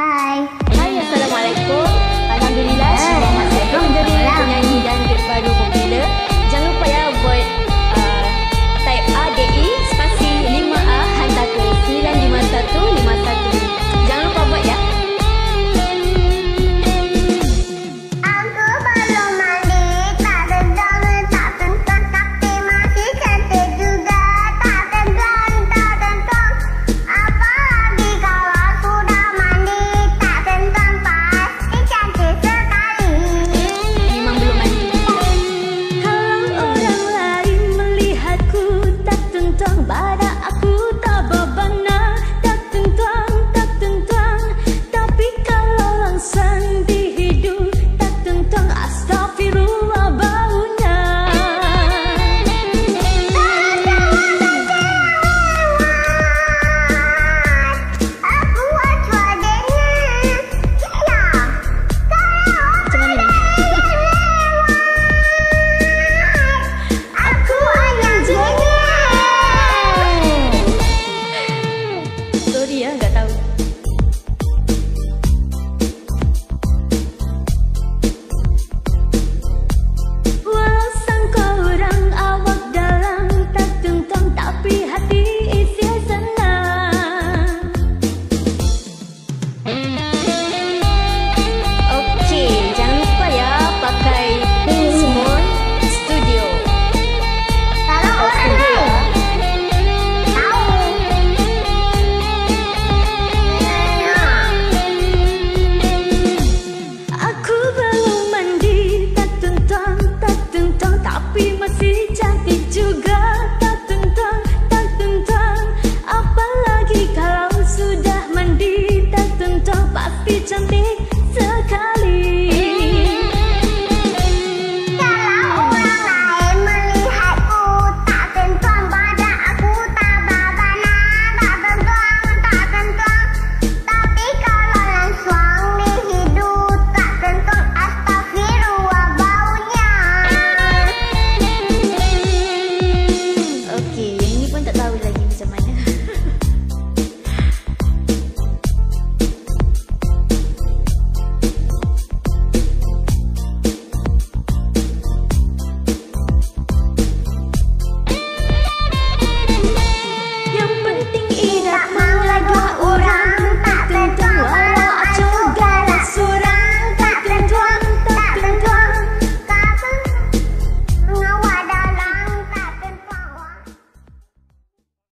Hai. Hai, Assalamualaikum. Alhamdulillah, semua masih belum jadi penyanyi.